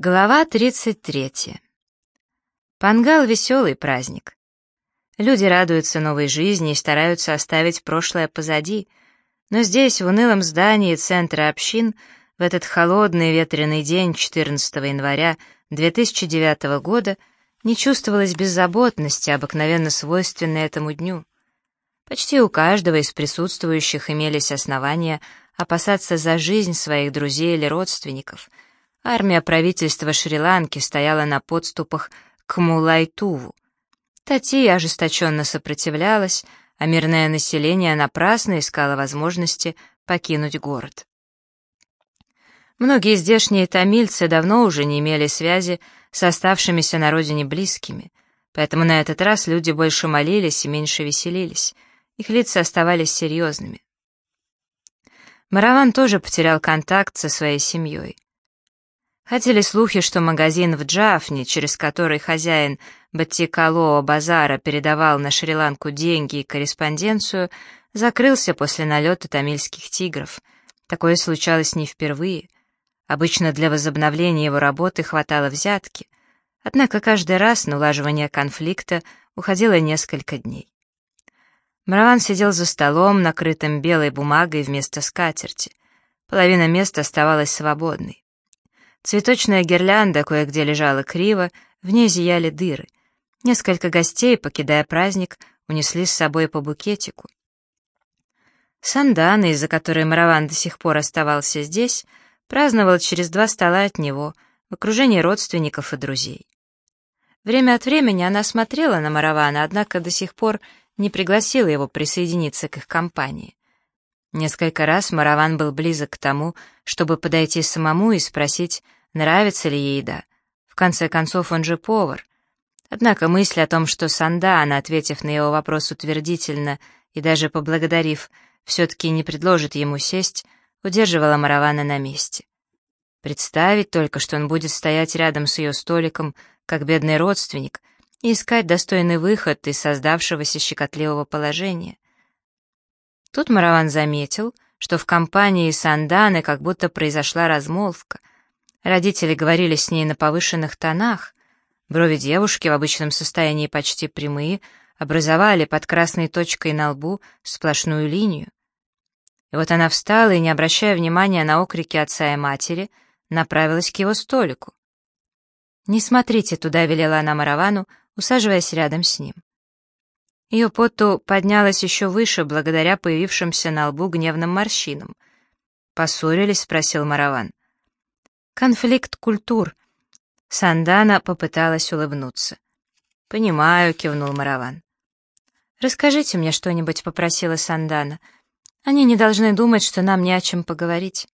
Глава 33. Пангал — веселый праздник. Люди радуются новой жизни и стараются оставить прошлое позади, но здесь, в унылом здании центра общин, в этот холодный ветреный день 14 января 2009 года не чувствовалось беззаботности, обыкновенно свойственной этому дню. Почти у каждого из присутствующих имелись основания опасаться за жизнь своих друзей или родственников — Армия правительства Шри-Ланки стояла на подступах к Мулайтуву. Татья ожесточенно сопротивлялась, а мирное население напрасно искало возможности покинуть город. Многие здешние тамильцы давно уже не имели связи с оставшимися на родине близкими, поэтому на этот раз люди больше молились и меньше веселились. Их лица оставались серьезными. Мараван тоже потерял контакт со своей семьей. Ходили слухи, что магазин в Джафне, через который хозяин Баттикалоо базара передавал на Шри-Ланку деньги и корреспонденцию, закрылся после налета тамильских тигров. Такое случалось не впервые. Обычно для возобновления его работы хватало взятки. Однако каждый раз на улаживание конфликта уходило несколько дней. Мараван сидел за столом, накрытым белой бумагой вместо скатерти. Половина места оставалась свободной. Цветочная гирлянда кое-где лежала криво, в ней зияли дыры. Несколько гостей, покидая праздник, унесли с собой по букетику. Сандана, из-за которой Мараван до сих пор оставался здесь, праздновал через два стола от него, в окружении родственников и друзей. Время от времени она смотрела на Маравана, однако до сих пор не пригласила его присоединиться к их компании. Несколько раз Мараван был близок к тому, чтобы подойти самому и спросить, нравится ли ей еда. В конце концов, он же повар. Однако мысль о том, что Сандана, ответив на его вопрос утвердительно и даже поблагодарив, все-таки не предложит ему сесть, удерживала Маравана на месте. Представить только, что он будет стоять рядом с ее столиком, как бедный родственник, и искать достойный выход из создавшегося щекотливого положения — Тут Мараван заметил, что в компании Санданы как будто произошла размолвка. Родители говорили с ней на повышенных тонах. Брови девушки в обычном состоянии почти прямые образовали под красной точкой на лбу сплошную линию. И вот она встала и, не обращая внимания на окрики отца и матери, направилась к его столику. «Не смотрите туда», — велела она Маравану, усаживаясь рядом с ним. Ее поту поднялась еще выше благодаря появившимся на лбу гневным морщинам. «Поссорились?» — спросил Мараван. «Конфликт культур». Сандана попыталась улыбнуться. «Понимаю», — кивнул Мараван. «Расскажите мне что-нибудь», — попросила Сандана. «Они не должны думать, что нам не о чем поговорить».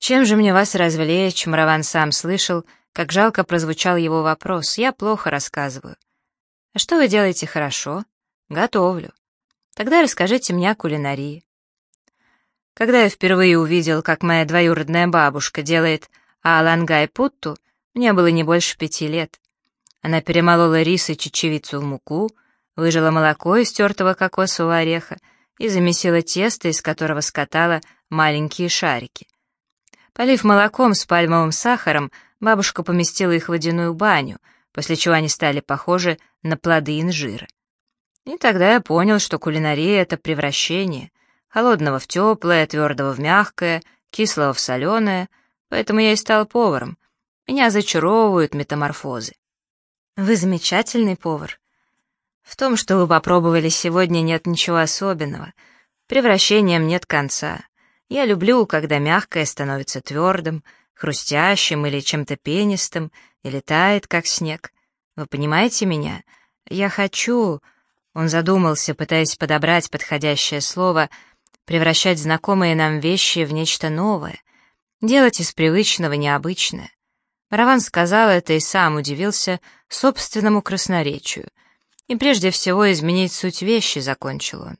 «Чем же мне вас развлечь?» — Мараван сам слышал, как жалко прозвучал его вопрос. «Я плохо рассказываю». А что вы делаете хорошо? Готовлю. Тогда расскажите мне о кулинарии. Когда я впервые увидел, как моя двоюродная бабушка делает алангай-путту, мне было не больше пяти лет. Она перемолола рис и чечевицу в муку, выжила молоко из тертого кокосового ореха и замесила тесто, из которого скатала маленькие шарики. Полив молоком с пальмовым сахаром, бабушка поместила их в водяную баню — после чего они стали похожи на плоды инжира. И тогда я понял, что кулинария — это превращение, холодного в теплое, твердого в мягкое, кислого в соленое, поэтому я и стал поваром. Меня зачаровывают метаморфозы. Вы замечательный повар. В том, что вы попробовали сегодня, нет ничего особенного. Превращением нет конца. Я люблю, когда мягкое становится твердым, хрустящим или чем-то пенистым, и летает, как снег. Вы понимаете меня? Я хочу...» Он задумался, пытаясь подобрать подходящее слово, превращать знакомые нам вещи в нечто новое, делать из привычного необычное. Мараван сказал это и сам удивился собственному красноречию. И прежде всего изменить суть вещи, закончил он.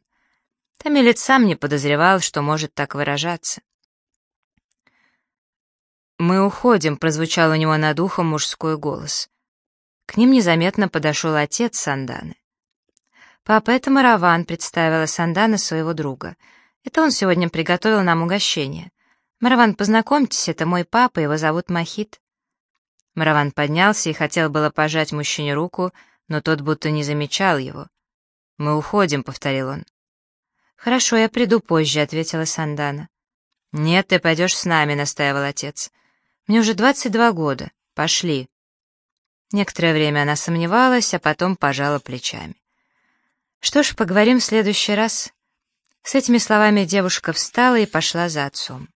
Тамилец сам не подозревал, что может так выражаться. «Мы уходим», — прозвучал у него над ухом мужской голос. К ним незаметно подошел отец Санданы. «Папа, это Мараван», — представила Сандана своего друга. «Это он сегодня приготовил нам угощение. «Мараван, познакомьтесь, это мой папа, его зовут Махит». Мараван поднялся и хотел было пожать мужчине руку, но тот будто не замечал его. «Мы уходим», — повторил он. «Хорошо, я приду позже», — ответила Сандана. «Нет, ты пойдешь с нами», — настаивал отец. «Мне уже двадцать два года. Пошли». Некоторое время она сомневалась, а потом пожала плечами. «Что ж, поговорим в следующий раз». С этими словами девушка встала и пошла за отцом.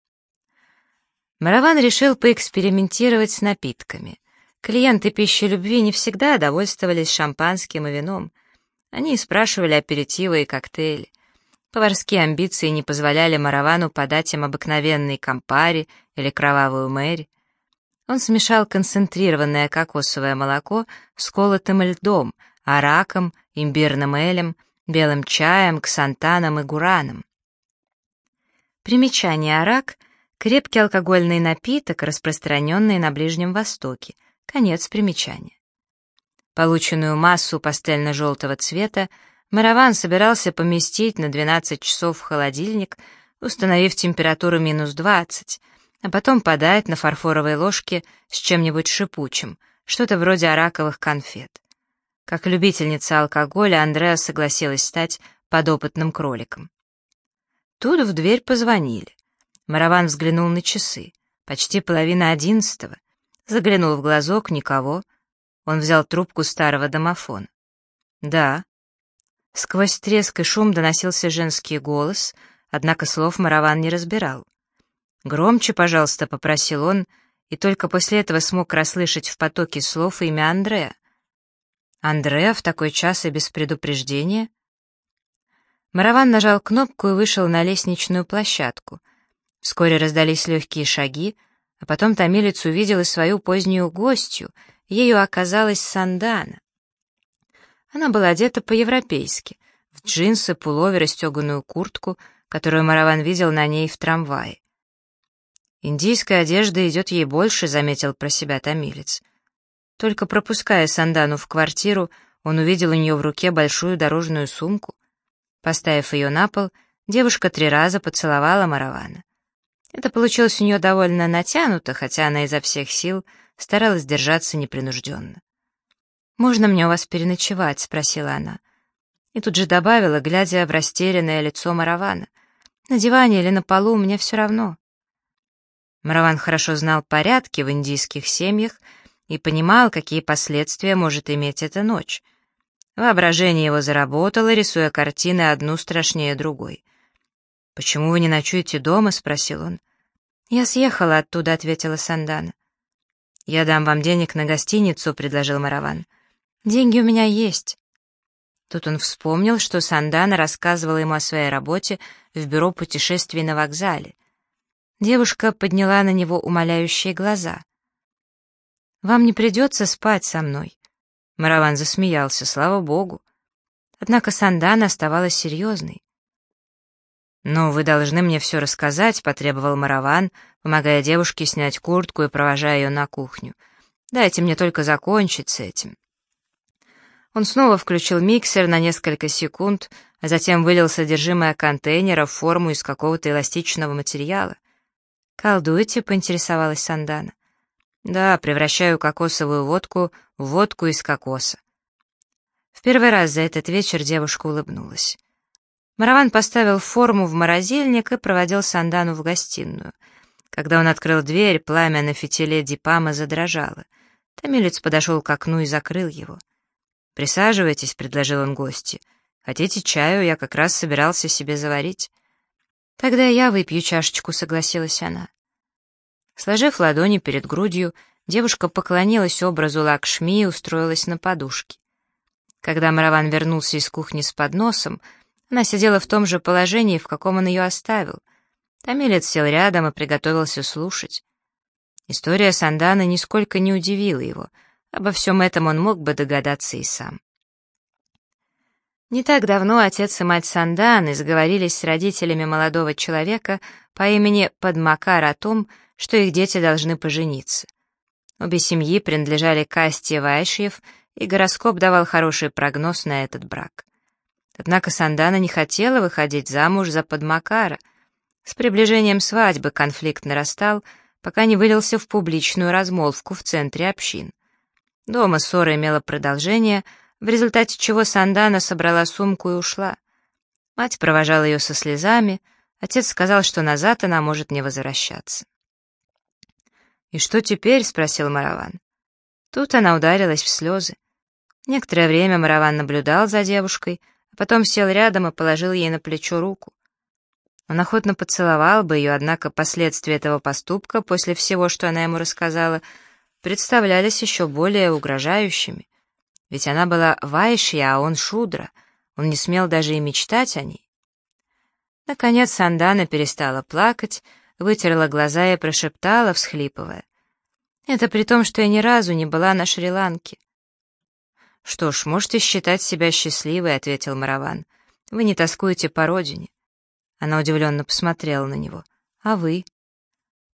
Мараван решил поэкспериментировать с напитками. Клиенты пищи любви не всегда довольствовались шампанским и вином. Они спрашивали аперитивы и коктейли. Поварские амбиции не позволяли Маравану подать им обыкновенный кампари или кровавую мэри. Он смешал концентрированное кокосовое молоко с колотым льдом, араком, имбирным элем, белым чаем, ксантаном и гураном. Примечание арак — крепкий алкогольный напиток, распространенный на Ближнем Востоке. Конец примечания. Полученную массу пастельно-желтого цвета Мараван собирался поместить на 12 часов в холодильник, установив температуру минус 20, а потом подать на фарфоровой ложке с чем-нибудь шипучим, что-то вроде араковых конфет. Как любительница алкоголя Андреа согласилась стать подопытным кроликом. Тут в дверь позвонили. Мараван взглянул на часы. Почти половина одиннадцатого. Заглянул в глазок, никого. Он взял трубку старого домофона. «Да», Сквозь треск и шум доносился женский голос, однако слов Мараван не разбирал. «Громче, пожалуйста», — попросил он, и только после этого смог расслышать в потоке слов имя Андрея. «Андреа в такой час и без предупреждения?» Мараван нажал кнопку и вышел на лестничную площадку. Вскоре раздались легкие шаги, а потом Томилец увидел и свою позднюю гостью, ею оказалась Сандана. Она была одета по-европейски, в джинсы, пуловер и стеганую куртку, которую Мараван видел на ней в трамвае. «Индийская одежда идет ей больше», — заметил про себя томилец. Только пропуская Сандану в квартиру, он увидел у нее в руке большую дорожную сумку. Поставив ее на пол, девушка три раза поцеловала Маравана. Это получилось у нее довольно натянуто, хотя она изо всех сил старалась держаться непринужденно. «Можно мне у вас переночевать?» — спросила она. И тут же добавила, глядя в растерянное лицо Маравана. «На диване или на полу, мне все равно». Мараван хорошо знал порядки в индийских семьях и понимал, какие последствия может иметь эта ночь. Воображение его заработало, рисуя картины одну страшнее другой. «Почему вы не ночуете дома?» — спросил он. «Я съехала оттуда», — ответила Сандана. «Я дам вам денег на гостиницу», — предложил Мараван. Деньги у меня есть». Тут он вспомнил, что Сандана рассказывала ему о своей работе в бюро путешествий на вокзале. Девушка подняла на него умоляющие глаза. «Вам не придется спать со мной». Мараван засмеялся, слава богу. Однако Сандана оставалась серьезной. «Но вы должны мне все рассказать», — потребовал Мараван, помогая девушке снять куртку и провожая ее на кухню. «Дайте мне только закончить с этим». Он снова включил миксер на несколько секунд, а затем вылил содержимое контейнера в форму из какого-то эластичного материала. «Колдуете?» — поинтересовалась Сандана. «Да, превращаю кокосовую водку в водку из кокоса». В первый раз за этот вечер девушка улыбнулась. Мараван поставил форму в морозильник и проводил Сандану в гостиную. Когда он открыл дверь, пламя на фитиле дипама задрожало. Томилец подошел к окну и закрыл его. «Присаживайтесь», — предложил он гости. «Хотите чаю? Я как раз собирался себе заварить». «Тогда я выпью чашечку», — согласилась она. Сложив ладони перед грудью, девушка поклонилась образу Лакшми и устроилась на подушке. Когда Мараван вернулся из кухни с подносом, она сидела в том же положении, в каком он ее оставил. Томилец сел рядом и приготовился слушать. История Сандана нисколько не удивила его — Обо всем этом он мог бы догадаться и сам. Не так давно отец и мать Санданы сговорились с родителями молодого человека по имени Падмакар о том, что их дети должны пожениться. Обе семьи принадлежали касте Вайшьев, и гороскоп давал хороший прогноз на этот брак. Однако Сандана не хотела выходить замуж за Падмакара. С приближением свадьбы конфликт нарастал, пока не вылился в публичную размолвку в центре общин. Дома ссора имела продолжение, в результате чего Сандана собрала сумку и ушла. Мать провожала ее со слезами, отец сказал, что назад она может не возвращаться. «И что теперь?» — спросил Мараван. Тут она ударилась в слезы. Некоторое время Мараван наблюдал за девушкой, а потом сел рядом и положил ей на плечо руку. Он охотно поцеловал бы ее, однако последствия этого поступка, после всего, что она ему рассказала, представлялись еще более угрожающими. Ведь она была Вайшья, а он Шудра. Он не смел даже и мечтать о ней. Наконец Сандана перестала плакать, вытерла глаза и прошептала, всхлипывая. «Это при том, что я ни разу не была на Шри-Ланке». «Что ж, можете считать себя счастливой», — ответил Мараван. «Вы не тоскуете по родине. Она удивленно посмотрела на него. «А вы?»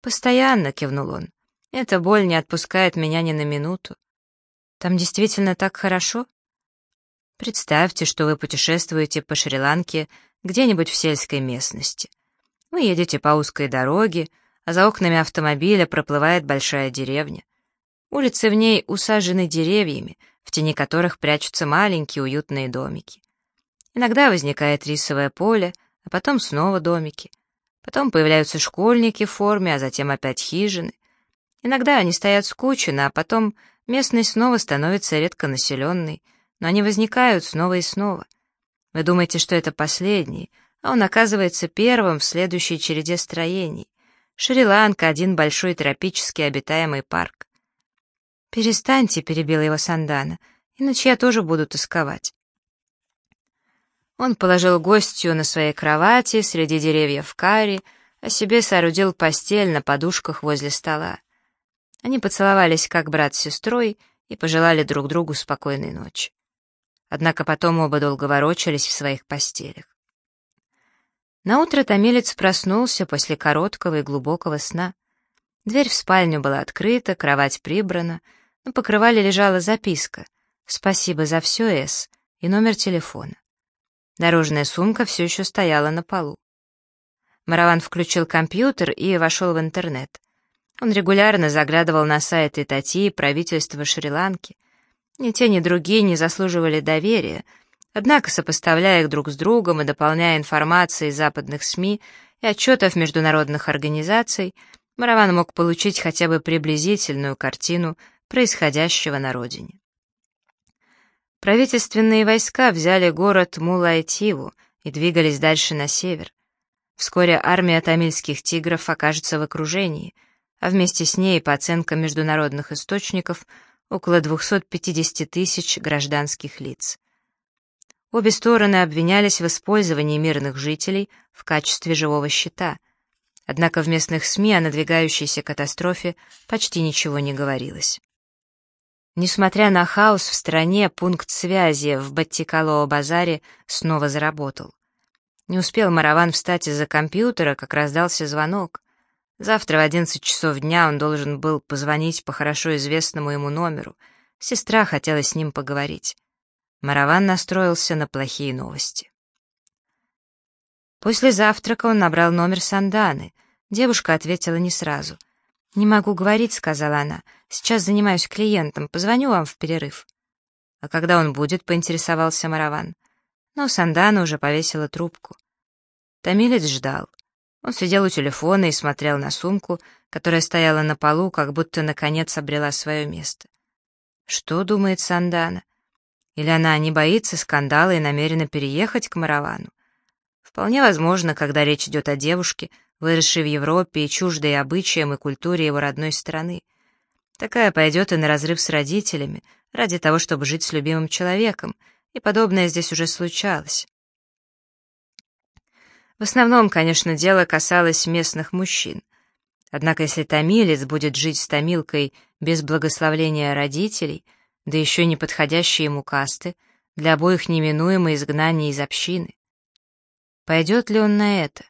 «Постоянно», — кивнул он. «Эта боль не отпускает меня ни на минуту. Там действительно так хорошо?» Представьте, что вы путешествуете по Шри-Ланке где-нибудь в сельской местности. Вы едете по узкой дороге, а за окнами автомобиля проплывает большая деревня. Улицы в ней усажены деревьями, в тени которых прячутся маленькие уютные домики. Иногда возникает рисовое поле, а потом снова домики. Потом появляются школьники в форме, а затем опять хижины. Иногда они стоят скучно, а потом местность снова становится редко населенной, но они возникают снова и снова. Вы думаете, что это последний, а он оказывается первым в следующей череде строений. Шри-Ланка — один большой тропически обитаемый парк. «Перестаньте», — перебила его Сандана, — «иначе я тоже буду тосковать». Он положил гостью на своей кровати среди деревьев карри, а себе соорудил постель на подушках возле стола. Они поцеловались как брат с сестрой и пожелали друг другу спокойной ночи. Однако потом оба долго ворочались в своих постелях. Наутро томилец проснулся после короткого и глубокого сна. Дверь в спальню была открыта, кровать прибрана, на покрывале лежала записка «Спасибо за все, С» и номер телефона. Дорожная сумка все еще стояла на полу. Мараван включил компьютер и вошел в интернет. Он регулярно заглядывал на сайты Тати правительства Шри-Ланки. Ни те, ни другие не заслуживали доверия, однако, сопоставляя их друг с другом и дополняя информацией западных СМИ и отчетов международных организаций, Мараван мог получить хотя бы приблизительную картину происходящего на родине. Правительственные войска взяли город Мулайтиву и двигались дальше на север. Вскоре армия тамильских тигров окажется в окружении, а вместе с ней, по оценкам международных источников, около 250 тысяч гражданских лиц. Обе стороны обвинялись в использовании мирных жителей в качестве живого щита, однако в местных СМИ о надвигающейся катастрофе почти ничего не говорилось. Несмотря на хаос в стране, пункт связи в Баттикалоо-базаре снова заработал. Не успел Мараван встать из-за компьютера, как раздался звонок. Завтра в 11 часов дня он должен был позвонить по хорошо известному ему номеру. Сестра хотела с ним поговорить. Мараван настроился на плохие новости. После завтрака он набрал номер Санданы. Девушка ответила не сразу — «Не могу говорить», — сказала она. «Сейчас занимаюсь клиентом. Позвоню вам в перерыв». «А когда он будет?» — поинтересовался Мараван. Но Сандана уже повесила трубку. Томилец ждал. Он сидел у телефона и смотрел на сумку, которая стояла на полу, как будто наконец обрела свое место. Что думает Сандана? Или она не боится скандала и намерена переехать к Маравану? Вполне возможно, когда речь идет о девушке — выросший в Европе и чуждой обычаям и культуре его родной страны. Такая пойдет и на разрыв с родителями, ради того, чтобы жить с любимым человеком, и подобное здесь уже случалось. В основном, конечно, дело касалось местных мужчин. Однако если томилец будет жить с томилкой без благословления родителей, да еще и неподходящей ему касты, для обоих неминуемо изгнание из общины. Пойдет ли он на это?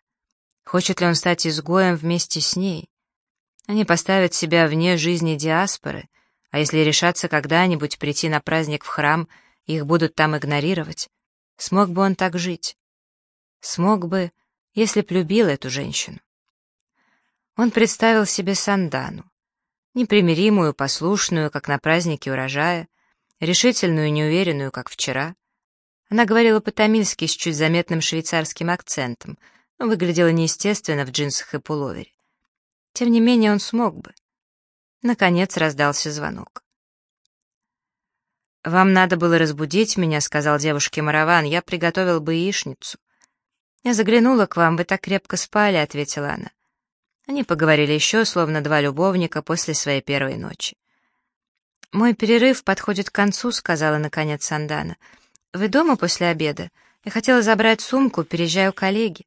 Хочет ли он стать изгоем вместе с ней? Они поставят себя вне жизни диаспоры, а если решаться когда-нибудь прийти на праздник в храм, их будут там игнорировать. Смог бы он так жить? Смог бы если б любил эту женщину. Он представил себе Сандану, непримиримую, послушную, как на празднике урожая, решительную и неуверенную, как вчера. Она говорила по-тамильски с чуть заметным швейцарским акцентом, но выглядела неестественно в джинсах и пуловере. Тем не менее он смог бы. Наконец раздался звонок. «Вам надо было разбудить меня», — сказал девушке Мараван, — «я приготовил бы яичницу». «Я заглянула к вам, вы так крепко спали», — ответила она. Они поговорили еще, словно два любовника после своей первой ночи. «Мой перерыв подходит к концу», — сказала наконец Сандана. «Вы дома после обеда? Я хотела забрать сумку, переезжаю к коллеге».